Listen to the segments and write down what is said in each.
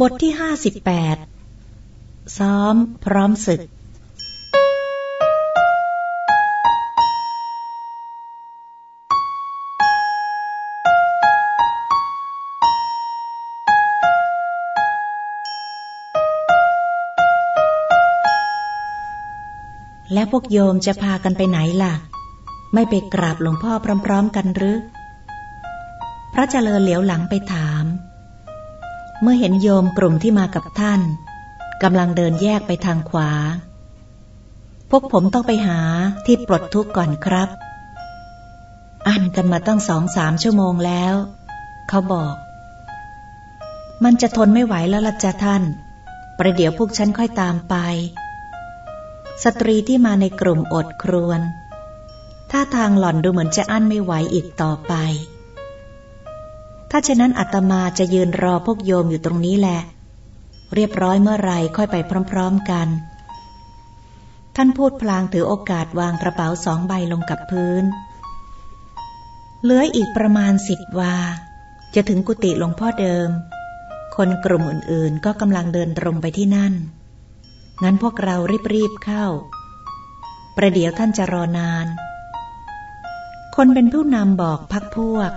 บทที่ห้าสิบแปดซ้อมพร้อมศึก แล้วพวกโยมจะพากันไปไหนล่ะ ไม่ไปกราบหลวงพ่อพร้อมๆกันหรือ พระเจริญเหลียวหลังไปถาม เมื่อเห็นโยมกลุ่มที่มากับท่านกำลังเดินแยกไปทางขวา พวกผมต้องไปหาที่ปลดทุกข์ก่อนครับ อ่านกันมาตั้งสองสามชั่วโมงแล้ว เขาบอก มันจะทนไม่ไหวแล้วละจ้ะท่าน ประเดี๋ยวพวกฉันค่อยตามไป สตรีที่มาในกลุ่มอดครวน ท่าทางหล่อนดูเหมือนจะอั้นไม่ไหวอีกต่อไป ถ้าเช่นนั้นอาตมาจะยืนรอพวกโยมอยู่ตรงนี้แหละ เรียบร้อยเมื่อไรค่อยไปพร้อมๆกัน ท่านพูดพลางถือโอกาสวางกระเป๋าสองใบลงกับพื้น เหลืออีกประมาณสิบวา จะถึงกุฏิหลวงพ่อเดิม คนกลุ่มอื่นๆ ก็กำลังเดินตรงไปที่นั่น งั้นพวกเรารีบๆเข้า ประเดี๋ยวท่านจะรอนาน คนเป็นผู้นำบอกพักพวก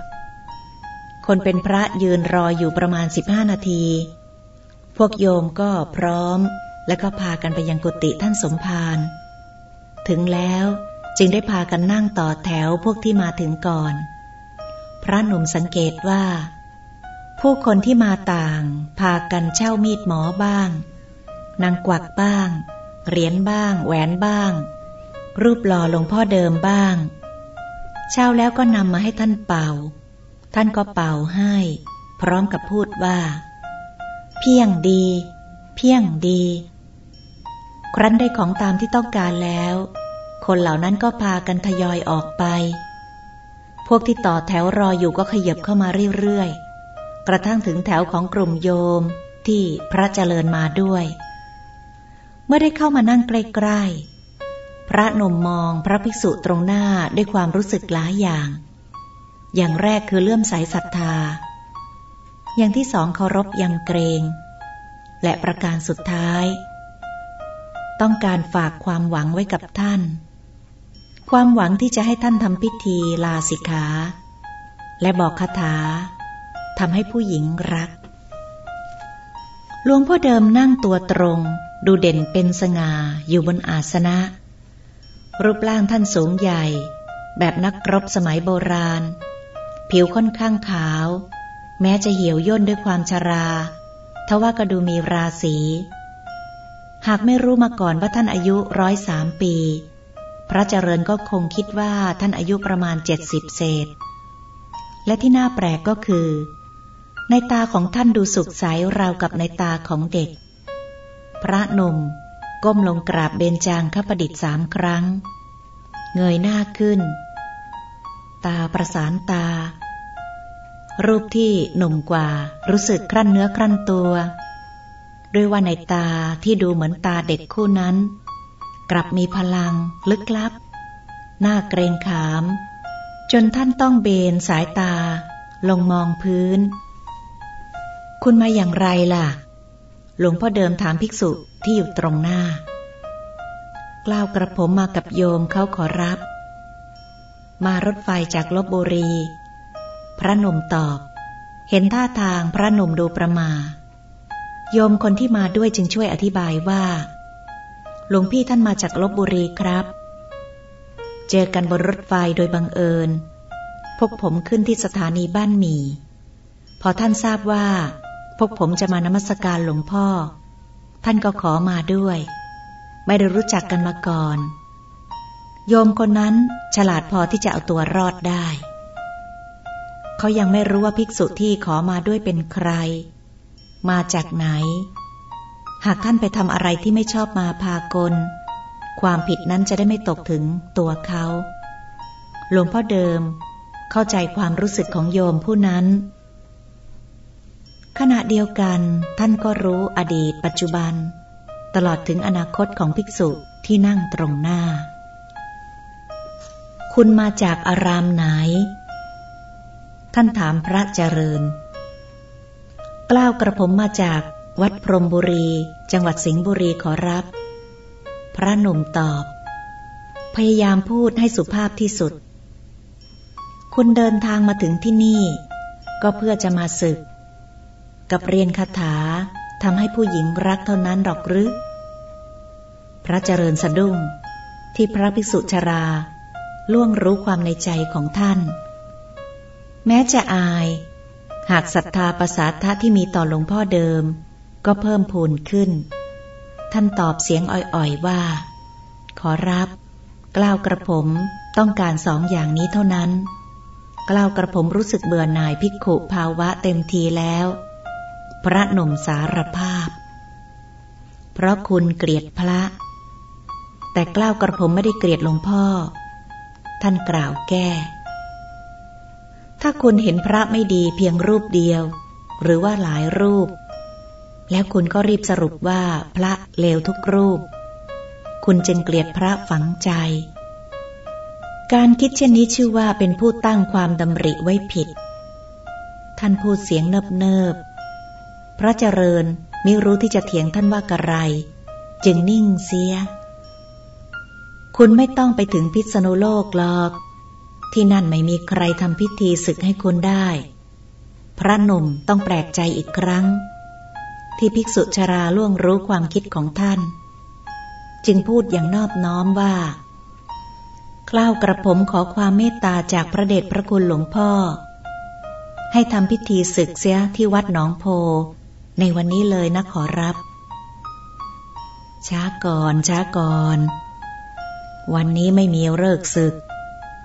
คนเป็นพระยืนรออยู่ประมาณสิบห้านาที พวกโยมก็พร้อม และก็พากันไปยังกุฏิท่านสมภาร ถึงแล้วจึงได้พากันนั่งต่อแถวพวกที่มาถึงก่อน พระหนุ่มสังเกตว่า ผู้คนที่มาต่าง พากันเช่ามีดหมอบ้าง นางกวักบ้าง เหรียญบ้าง แหวนบ้าง รูปหล่อหลวงพ่อเดิมบ้าง เช่าแล้วก็นำมาให้ท่านเป่า ท่านก็เป่าให้ พร้อมกับพูดว่า เพียงดี เพียงดี ครั้นได้ของตามที่ต้องการแล้ว คนเหล่านั้นก็พากันทยอยออกไป พวกที่ต่อแถวรออยู่ก็ขยับเข้ามาเรื่อยๆ กระทั่งถึงแถวของกลุ่มโยมที่พระเจริญมาด้วย เมื่อได้เข้ามานั่งใกล้ๆพระนมมองพระภิกษุตรงหน้าด้วยความรู้สึกหลายอย่าง อย่างแรกคือเลื่อมใสศรัทธา อย่างที่สองเคารพยำเกรง และประการสุดท้าย ต้องการฝากความหวังไว้กับท่าน ความหวังที่จะให้ท่านทำพิธีลาสิกขา และบอกคาถาทำให้ผู้หญิงรักหลวงพ่อเดิมนั่งตัวตรง ดูเด่นเป็นสง่าอยู่บนอาสนะ รูปร่างท่านสูงใหญ่ แบบนักรบสมัยโบราณ ผิวค่อนข้างขาว แม้จะเหี่ยวย่นด้วยความชราทว่าก็ดูมีราศี หากไม่รู้มาก่อนว่าท่านอายุร้อยสามปี พระเจริญก็คงคิดว่าท่านอายุประมาณเจ็ดสิบเศษ และที่น่าแปลกก็คือ ในตาของท่านดูสุขใสราวกับในตาของเด็ก พระหนุ่มก้มลงกราบเบญจางคประดิษฐ์สามครั้ง เงยหน้าขึ้น ตาประสานตา รูปที่หนุ่มกว่า รู้สึกครั่นเนื้อครั่นตัว ด้วยว่าในตาที่ดูเหมือนตาเด็กคู่นั้น กลับมีพลัง ลึกลับ หน้าเกรงขาม จนท่านต้องเบนสายตา ลงมองพื้น คุณมาอย่างไรล่ะ หลวงพ่อเดิมถามภิกษุที่อยู่ตรงหน้า กล่าวกระผมมากับโยมเขาขอรับ มารถไฟจากลบบุรี พระนมตอบ เห็นท่าทางพระนมดูประมา โยมคนที่มาด้วยจึงช่วยอธิบายว่าหลวงพี่ท่านมาจากลบบุรีครับ เจอกันบนรถไฟโดยบังเอิญ พวกผมขึ้นที่สถานีบ้านหมี พอท่านทราบว่า พวกผมจะมานมัสการหลวงพ่อ ท่านก็ขอมาด้วย ไม่ได้รู้จักกันมาก่อน โยมคนนั้นฉลาดพอที่จะเอาตัวรอดได้ เขายังไม่รู้ว่าภิกษุที่ขอมาด้วยเป็นใคร มาจากไหน หากท่านไปทำอะไรที่ไม่ชอบมาพากล ความผิดนั้นจะได้ไม่ตกถึงตัวเขา หลวงพ่อเดิม เข้าใจความรู้สึกของโยมผู้นั้น ขณะเดียวกันท่านก็รู้อดีตปัจจุบัน ตลอดถึงอนาคตของภิกษุที่นั่งตรงหน้า คุณมาจากอารามไหน ท่านถามพระเจริญ กล้าวกระผมมาจากวัดพรมบุรี จังหวัดสิงห์บุรีขอรับ พระหนุ่มตอบ พยายามพูดให้สุภาพที่สุด คุณเดินทางมาถึงที่นี่ ก็เพื่อจะมาศึก กับเรียนคาถาทำให้ผู้หญิงรักเท่านั้นหรอกหรือ พระเจริญสะดุ้งที่พระภิกษุชรา ล่วงรู้ความในใจของท่าน แม้จะอาย หากศรัทธาประสาทะที่มีต่อหลวงพ่อเดิม ก็เพิ่มพูนขึ้น ท่านตอบเสียงอ่อยๆว่า ขอรับ กล้าวกระผมต้องการสองอย่างนี้เท่านั้น กล้าวกระผมรู้สึกเบื่อหน่ายพิกขุภาวะเต็มทีแล้ว พระหนุ่มสารภาพ เพราะคุณเกลียดพระ แต่กล้าวกระผมไม่ได้เกลียดหลวงพ่อ ท่านกล่าวแก้ ถ้าคุณเห็นพระไม่ดีเพียงรูปเดียว หรือว่าหลายรูป แล้วคุณก็รีบสรุปว่าพระเลวทุกรูป คุณจึงเกลียดพระฝังใจ การคิดเช่นนี้ชื่อว่าเป็นผู้ตั้งความดำริไว้ผิด ท่านพูดเสียงเนิบเนิบพระเจริญไมิรู้ที่จะเถียงท่านว่ากระไร จึงนิ่งเสีย คุณไม่ต้องไปถึงพิษณุโลกหรอก ที่นั่นไม่มีใครทำพิธีศึกให้คุณได้ พระหนุ่มต้องแปลกใจอีกครั้ง ที่ภิกษุชราล่วงรู้ความคิดของท่าน จึงพูดอย่างนอบน้อมว่าคล้าวกระผมขอความเมตตาจากพระเดชพระคุณหลวงพ่อ ให้ทำพิธีศึกเสียที่วัดหนองโพ ในวันนี้เลยนะขอรับ ช้าก่อนช้าก่อน วันนี้ไม่มีเลิกศึก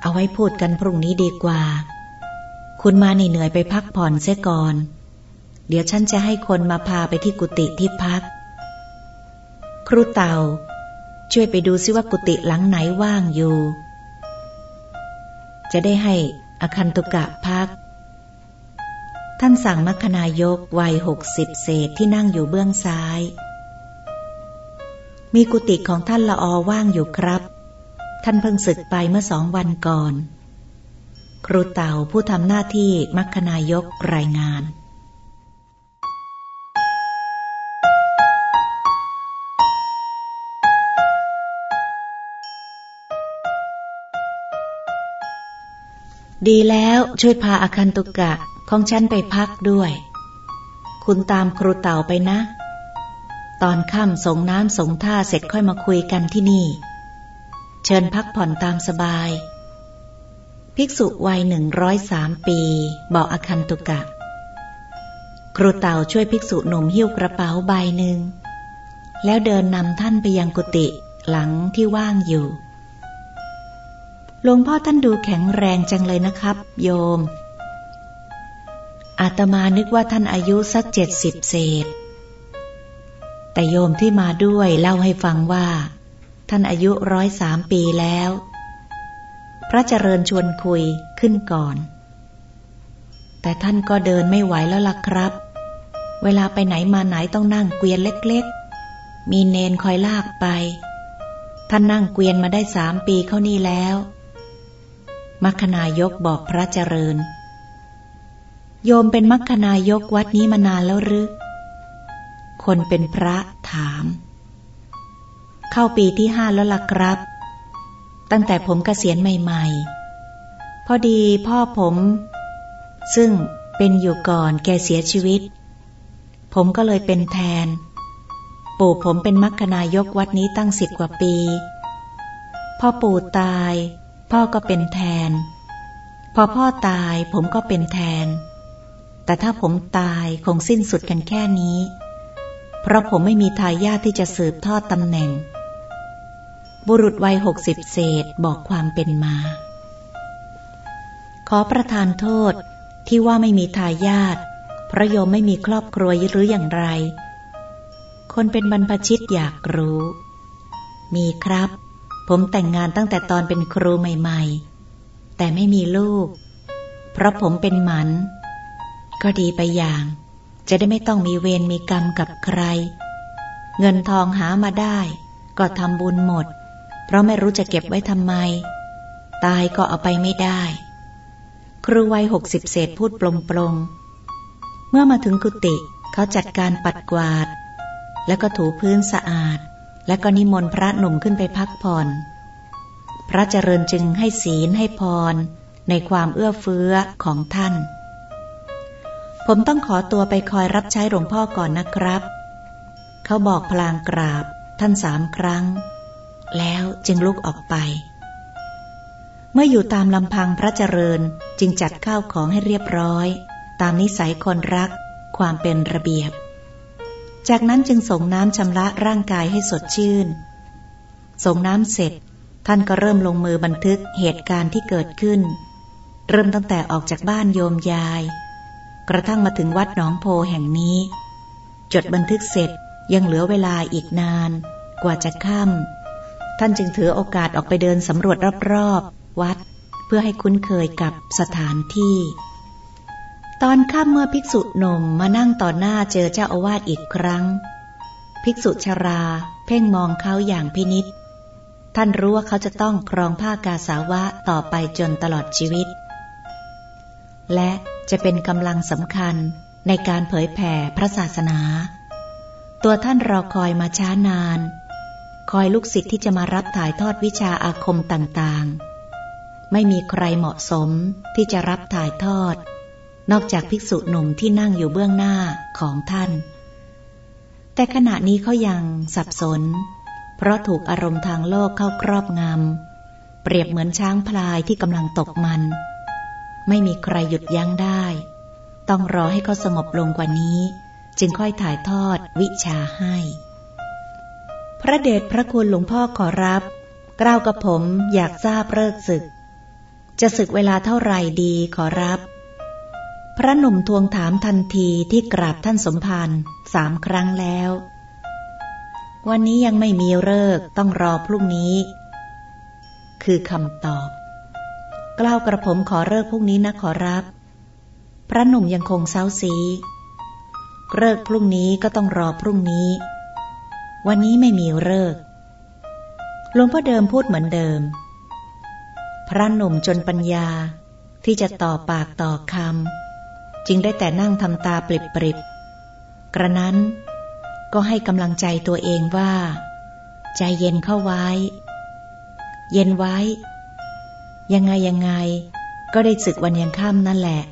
เอาไว้พูดกันพรุ่งนี้ดีกว่า คุณมาเหนื่อยไปพักผ่อนเสียก่อน เดี๋ยวฉันจะให้คนมาพาไปที่กุฏิที่พัก ครูเต่า ช่วยไปดูซิว่ากุฏิหลังไหนว่างอยู่ จะได้ให้อคันตุกะพัก ท่านสั่งมัคณายกวัยหกสิบเศษที่นั่งอยู่เบื้องซ้าย มีกุฏิของท่านละอว่างอยู่ครับ ท่านเพิ่งศึกไปเมื่อสองวันก่อน ครูเต่าผู้ทำหน้าที่มัคคณายกรายงานดีแล้วช่วยพาอาคันตุกะของฉันไปพักด้วย คุณตามครูเต่าไปนะ ตอนค่ำสงน้ำสงท่าเสร็จค่อยมาคุยกันที่นี่ เชิญพักผ่อนตามสบาย ภิกษุวัยหนึ่งร้อยสามปี บอกอคันตุกะ ครูเต่าช่วยภิกษุหนุ่มหิ้วกระเป๋าใบหนึ่ง แล้วเดินนำท่านไปยังกุฏิหลังที่ว่างอยู่หลวงพ่อท่านดูแข็งแรงจังเลยนะครับ โยม อาตมานึกว่าท่านอายุสักเจ็ดสิบเศษ แต่โยมที่มาด้วยเล่าให้ฟังว่า ท่านอายุร้อยสามปีแล้ว พระเจริญชวนคุยขึ้นก่อน แต่ท่านก็เดินไม่ไหวแล้วล่ะครับ เวลาไปไหนมาไหนต้องนั่งเกวียนเล็กๆ มีเนนคอยลากไป ท่านนั่งเกวียนมาได้สามปีเข้านี่แล้ว มัคคณายกบอกพระเจริญ โยมเป็นมัคคณายกวัดนี้มานานแล้วหรือ คนเป็นพระถาม เข้าปีที่ห้าแล้วล่ะครับ ตั้งแต่ผมเกษียณใหม่ๆ พอดีพ่อผม ซึ่งเป็นอยู่ก่อนแกเสียชีวิต ผมก็เลยเป็นแทน ปู่ผมเป็นมัคคณายกวัดนี้ตั้งสิบกว่าปี พ่อปู่ตาย พ่อก็เป็นแทน พอพ่อตายผมก็เป็นแทน แต่ถ้าผมตายคงสิ้นสุดกันแค่นี้ เพราะผมไม่มีทายาทที่จะสืบทอดตำแหน่ง บุรุษวัยหกสิบเศษบอกความเป็นมา ขอประทานโทษที่ว่าไม่มีทายาทเพราะโยมไม่มีครอบครัวหรืออย่างไร คนเป็นบรรพชิตอยากรู้ มีครับ ผมแต่งงานตั้งแต่ตอนเป็นครูใหม่ๆ แต่ไม่มีลูก เพราะผมเป็นหมัน ก็ดีไปอย่าง จะได้ไม่ต้องมีเวรมีกรรมกับใคร เงินทองหามาได้ ก็ทำบุญหมด เพราะไม่รู้จะเก็บไว้ทำไม ตายก็เอาไปไม่ได้ ครูวัยหกสิบเศษพูดปลงๆ เมื่อมาถึงกุฏิเขาจัดการปัดกวาด แล้วก็ถูพื้นสะอาด แล้วก็นิมนต์พระหนุ่มขึ้นไปพักผ่อน พระเจริญจึงให้ศีลให้พร ในความเอื้อเฟื้อของท่าน ผมต้องขอตัวไปคอยรับใช้หลวงพ่อก่อนนะครับ เขาบอกพลางกราบท่านสามครั้ง แล้วจึงลุกออกไป เมื่ออยู่ตามลำพังพระเจริญจึงจัดข้าวของให้เรียบร้อย ตามนิสัยคนรักความเป็นระเบียบ จากนั้นจึงส่งน้ำชำระร่างกายให้สดชื่น ส่งน้ำเสร็จ ท่านก็เริ่มลงมือบันทึกเหตุการณ์ที่เกิดขึ้น เริ่มตั้งแต่ออกจากบ้านโยมยาย กระทั่งมาถึงวัดหนองโพแห่งนี้ จดบันทึกเสร็จยังเหลือเวลาอีกนาน กว่าจะค่ำ ท่านจึงถือโอกาสออกไปเดินสำรวจรอบๆ วัด เพื่อให้คุ้นเคยกับสถานที่ ตอนค่ำเมื่อภิกษุหนุ่มมานั่งต่อหน้าเจอเจ้าอาวาสอีกครั้ง ภิกษุชรา เพ่งมองเขาอย่างพินิษท่านรู้ว่าเขาจะต้องครองผ้ากาสาวะต่อไปจนตลอดชีวิต และจะเป็นกำลังสำคัญในการเผยแผ่พระศาสนา ตัวท่านรอคอยมาช้านาน คอยลูกศิษย์ที่จะมารับถ่ายทอดวิชาอาคมต่างๆ ไม่มีใครเหมาะสมที่จะรับถ่ายทอด นอกจากภิกษุหนุ่มที่นั่งอยู่เบื้องหน้าของท่าน แต่ขณะนี้เขายังสับสน เพราะถูกอารมณ์ทางโลกเข้าครอบงำ เปรียบเหมือนช้างพลายที่กำลังตกมัน ไม่มีใครหยุดยั้งได้ ต้องรอให้เขาสงบลงกว่านี้ จึงค่อยถ่ายทอดวิชาให้ พระเดชพระคุณหลวงพ่อขอรับกล่าวกับผมอยากทราบเลิกศึก จะศึกเวลาเท่าไหร่ดีขอรับ พระหนุ่มทวงถามทันทีที่กราบท่านสมภารสามครั้งแล้ว วันนี้ยังไม่มีเลิกต้องรอพรุ่งนี้ คือคำตอบกล้าวกระผมขอเลิกพรุ่งนี้นะขอรับ พระหนุ่มยังคงเศร้าซีเลิกพรุ่งนี้ก็ต้องรอพรุ่งนี้ วันนี้ไม่มีเลิกหลวงพ่อเดิมพูดเหมือนเดิม พระหนุ่มจนปัญญาที่จะต่อปากต่อคำจึงได้แต่นั่งทำตาปริบปริบกระนั้นก็ให้กำลังใจตัวเองว่า ใจเย็นเข้าไว้ เย็นไว้ ยังไงยังไง ก็ได้ศึกวันยังค่ำนั่นแหละ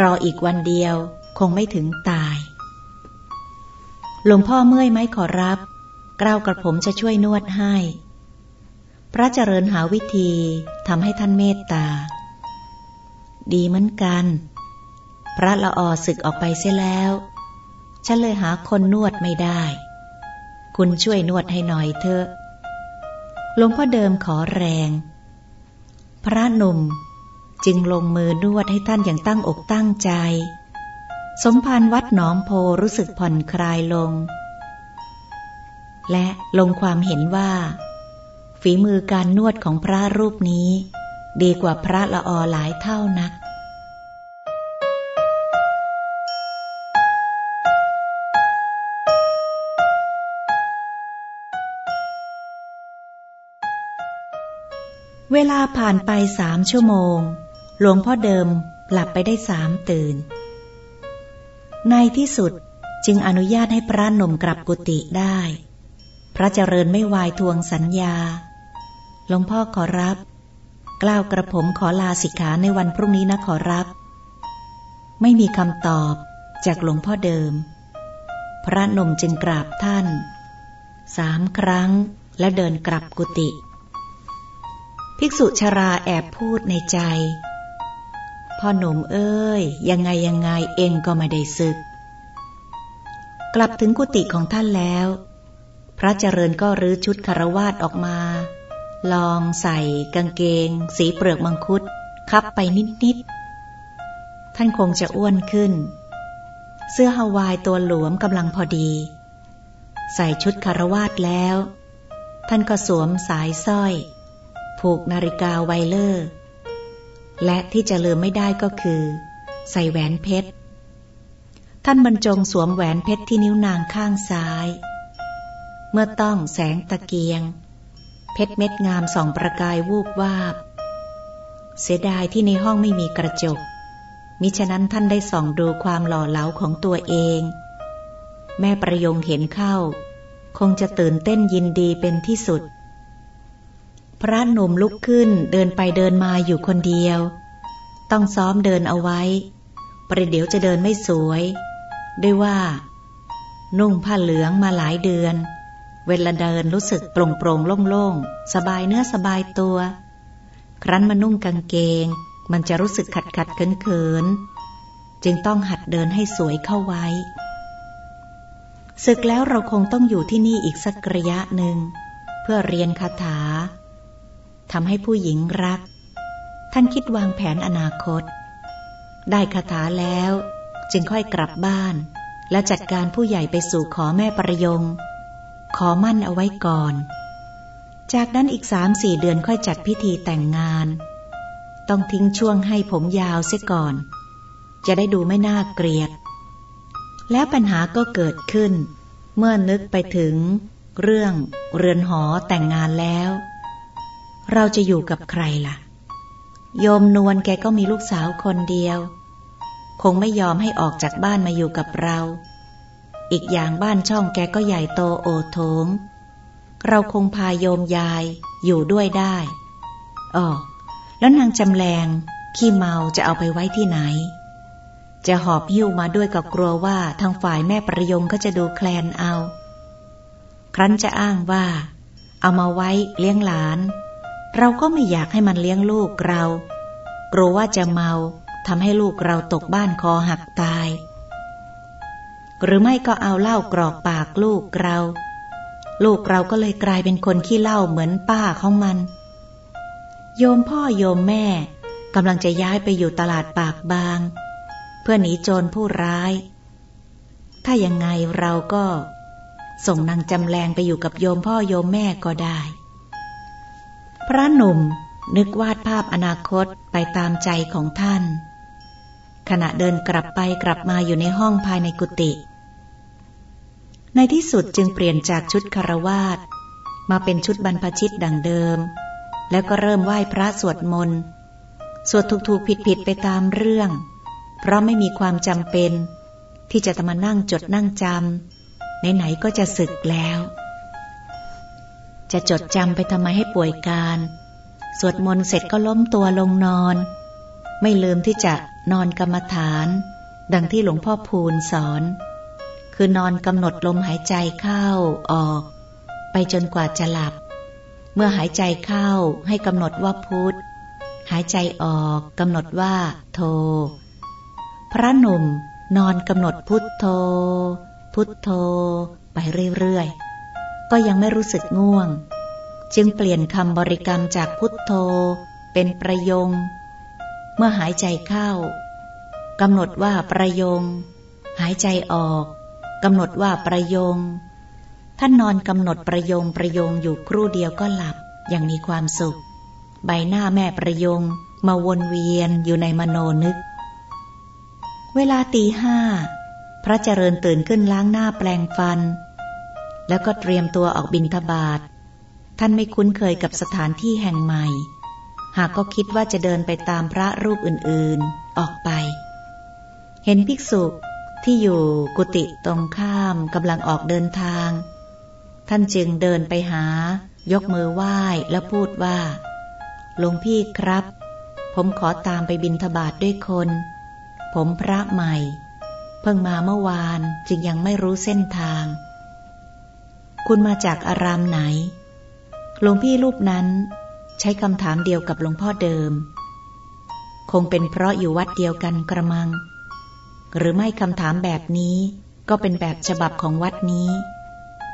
รออีกวันเดียวคงไม่ถึงตาย หลวงพ่อเมื่อยไหมขอรับ กล้าวกระผมจะช่วยนวดให้ พระเจริญหาวิธีทำให้ท่านเมตตา ดีเหมือนกัน พระละออศึกออกไปเสียแล้ว ฉันเลยหาคนนวดไม่ได้ คุณช่วยนวดให้หน่อยเถอะ หลวงพ่อเดิมขอแรง พระหนุ่มจึงลงมือนวดให้ท่านอย่างตั้งอกตั้งใจ สมภารวัดหนองโพรู้สึกผ่อนคลายลง และลงความเห็นว่า ฝีมือการนวดของพระรูปนี้ ดีกว่าพระละออหลายเท่านักเวลาผ่านไปสามชั่วโมง หลวงพ่อเดิมหลับไปได้สามตื่น ในที่สุดจึงอนุญาตให้พระหนุ่มกลับกุฏิได้ พระเจริญไม่วายทวงสัญญา หลวงพ่อขอรับ กล่าวกระผมขอลาสิกขาในวันพรุ่งนี้นะขอรับ ไม่มีคำตอบจากหลวงพ่อเดิม พระนมจึงกราบท่านสามครั้งและเดินกลับกุฏิภิกษุชราแอบพูดในใจ พ่อหนุ่มเอ้ย ยังไงยังไงเองก็ไม่ได้ซึก กลับถึงกุฏิของท่านแล้ว พระเจริญก็รื้อชุดคารวาสออกมา ลองใส่กางเกง สีเปลือกมังคุด คับไปนิด ๆ ท่านคงจะอ้วนขึ้น เสื้อฮาวายตัวหลวมกำลังพอดี ใส่ชุดคารวาสแล้ว ท่านก็สวมสายสร้อย ผูกนาฬิกาไวเลอร์ และที่จะลืมไม่ได้ก็คือ ใส่แหวนเพชร ท่านบรรจงสวมแหวนเพชรที่นิ้วนางข้างซ้าย เมื่อต้องแสงตะเกียง เพชรเม็ดงามส่องประกายวูบวาบ เสียดายที่ในห้องไม่มีกระจก มิฉะนั้นท่านได้ส่องดูความหล่อเหลาของตัวเอง แม่ประยงเห็นเข้า คงจะตื่นเต้นยินดีเป็นที่สุด ระหนุ่มลุกขึ้นเดินไปเดินมาอยู่คนเดียว ต้องซ้อมเดินเอาไว้ ประเดี๋ยวจะเดินไม่สวย ด้วยว่า นุ่งผ้าเหลืองมาหลายเดือน เวลาเดินรู้สึกโปร่งโปร่งโล่งๆ สบายเนื้อสบายตัว ครั้นมานุ่งกางเกง มันจะรู้สึกขัดขัดเขินเขินจึงต้องหัดเดินให้สวยเข้าไว้ศึกแล้วเราคงต้องอยู่ที่นี่อีกสักระยะหนึ่ง เพื่อเรียนคาถา ทำให้ผู้หญิงรัก ท่านคิดวางแผนอนาคต ได้คาถาแล้ว จึงค่อยกลับบ้าน และจัดการผู้ใหญ่ไปสู่ขอแม่ประยง ขอมั่นเอาไว้ก่อน จากนั้นอีกสามสี่เดือนค่อยจัดพิธีแต่งงาน ต้องทิ้งช่วงให้ผมยาวเสียก่อน จะได้ดูไม่น่าเกลียด แล้วปัญหาก็เกิดขึ้น เมื่อนึกไปถึงเรื่องเรือนหอแต่งงานแล้ว เราจะอยู่กับใครล่ะ โยมนวลแกก็มีลูกสาวคนเดียว คงไม่ยอมให้ออกจากบ้านมาอยู่กับเรา อีกอย่างบ้านช่องแกก็ใหญ่โตโอโถง เราคงพาโยมยายอยู่ด้วยได้อ๋อแล้วนางจำแรงขี้เมาจะเอาไปไว้ที่ไหน จะหอบหิ้วมาด้วยก็กลัวว่าทางฝ่ายแม่ประยงก็จะดูแคลนเอา ครั้นจะอ้างว่า เอามาไว้เลี้ยงหลาน เราก็ไม่อยากให้มันเลี้ยงลูกเรากลัวว่าจะเมาทำให้ลูกเราตกบ้านคอหักตาย หรือไม่ก็เอาเหล้ากรอกปากลูกเรา ลูกเราก็เลยกลายเป็นคนขี้เหล้าเหมือนป้าของมัน โยมพ่อโยมแม่กำลังจะย้ายไปอยู่ตลาดปากบาง เพื่อหนีโจรผู้ร้าย ถ้ายังไงเราก็ ส่งนางจำแรงไปอยู่กับโยมพ่อโยมแม่ก็ได้ พระหนุ่มนึกวาดภาพอนาคตไปตามใจของท่าน ขณะเดินกลับไปกลับมาอยู่ในห้องภายในกุฏิในที่สุดจึงเปลี่ยนจากชุดคารวาสมาเป็นชุดบรรพชิตดังเดิม แล้วก็เริ่มไหว้พระสวดมนต์สวดถูกๆผิดๆไปตามเรื่อง เพราะไม่มีความจำเป็น ที่จะตมานั่งจดนั่งจำไหนๆก็จะศึกแล้ว จะจดจำไปทำไมให้ป่วยการ สวดมนต์เสร็จก็ล้มตัวลงนอน ไม่ลืมที่จะนอนกรรมฐาน ดังที่หลวงพ่อพูนสอน คือนอนกำหนดลมหายใจเข้าออก ไปจนกว่าจะหลับ เมื่อหายใจเข้าให้กำหนดว่าพุทธหายใจออกกำหนดว่า โท พระหนุ่มนอนกำหนดพุทโธ พุทโธ ไปเรื่อยๆ ก็ยังไม่รู้สึกง่วง จึงเปลี่ยนคำบริกรรมจากพุทโธ เป็นประยง เมื่อหายใจเข้ากำหนดว่าประยง หายใจออกกำหนดว่าประยง ท่านนอนกำหนดประยงประยงอยู่ครู่เดียวก็หลับอย่างมีความสุข ใบหน้าแม่ประยงมาวนเวียนอยู่ในมโนนึก เวลาตีห้า พระเจริญตื่นขึ้นล้างหน้าแปลงฟัน แล้วก็เตรียมตัวออกบินทบาทท่านไม่คุ้นเคยกับสถานที่แห่งใหม่ หากก็คิดว่าจะเดินไปตามพระรูปอื่นๆ ออกไป เห็นภิกษุที่อยู่กุฏิตรงข้ามกำลังออกเดินทาง ท่านจึงเดินไปหา ยกมือไหว้แล้วพูดว่า หลวงพี่ครับ ผมขอตามไปบินทบาทด้วยคน ผมพระใหม่ เพิ่งมาเมื่อวานจึงยังไม่รู้เส้นทาง คุณมาจากอารามไหน หลวงพี่รูปนั้นใช้คำถามเดียวกับหลวงพ่อเดิม คงเป็นเพราะอยู่วัดเดียวกันกระมัง หรือไม่คำถามแบบนี้ก็เป็นแบบฉบับของวัดนี้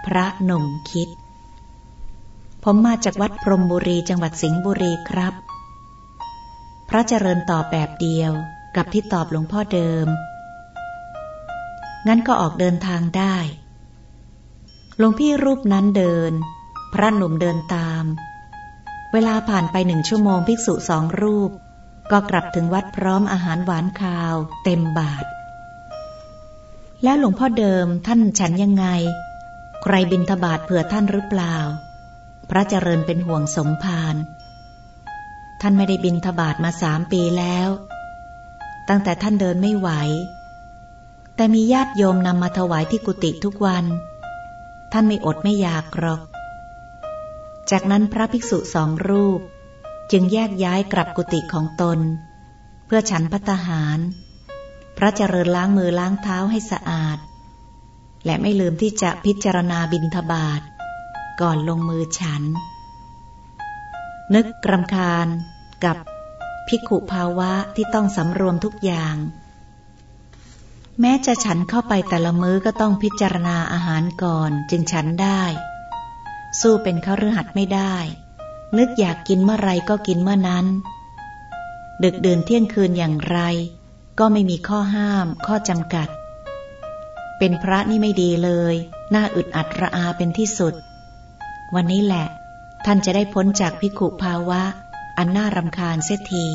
พระหนุ่มคิด ผมมาจากวัดพรมบุรีจังหวัดสิงห์บุรีครับ พระเจริญตอบแบบเดียวกับที่ตอบหลวงพ่อเดิม งั้นก็ออกเดินทางได้ ลวงพี่รูปนั้นเดิน พระหนุ่มเดินตาม เวลาผ่านไปหนึ่งชั่วโมงภิกษุสองรูป ก็กลับถึงวัดพร้อมอาหารหวานคาว เต็มบาท แล้วหลวงพ่อเดิมท่านฉันยังไง ใครบินทบาทเผื่อท่านหรือเปล่า พระเจริญเป็นห่วงสมภารท่านไม่ได้บินทบาทมาสามปีแล้ว ตั้งแต่ท่านเดินไม่ไหว แต่มีญาติโยมนำมาถวายที่กุฏิทุกวัน ท่านไม่อดไม่อยากหรอก จากนั้นพระภิกษุสองรูป จึงแยกย้ายกลับกุฏิของตน เพื่อฉันพัตหาร พระเจริญล้างมือล้างเท้าให้สะอาด และไม่ลืมที่จะพิจารณาบินทบาทก่อนลงมือฉัน นึกกรำคาญกับภิกขุภาวะที่ต้องสำรวมทุกอย่าง แม้จะฉันเข้าไปแต่ละมื้อก็ต้องพิจารณาอาหารก่อนจึงฉันได้ สู้เป็นข้ารือหัดไม่ได้ นึกอยากกินเมื่อไรก็กินเมื่อนั้น ดึกดื่นเที่ยงคืนอย่างไร ก็ไม่มีข้อห้าม ข้อจำกัด เป็นพระนี่ไม่ดีเลย น่าอึดอัดระอาเป็นที่สุด วันนี้แหละ ท่านจะได้พ้นจากพิขุภาวะ อันน่ารำคาญเสียที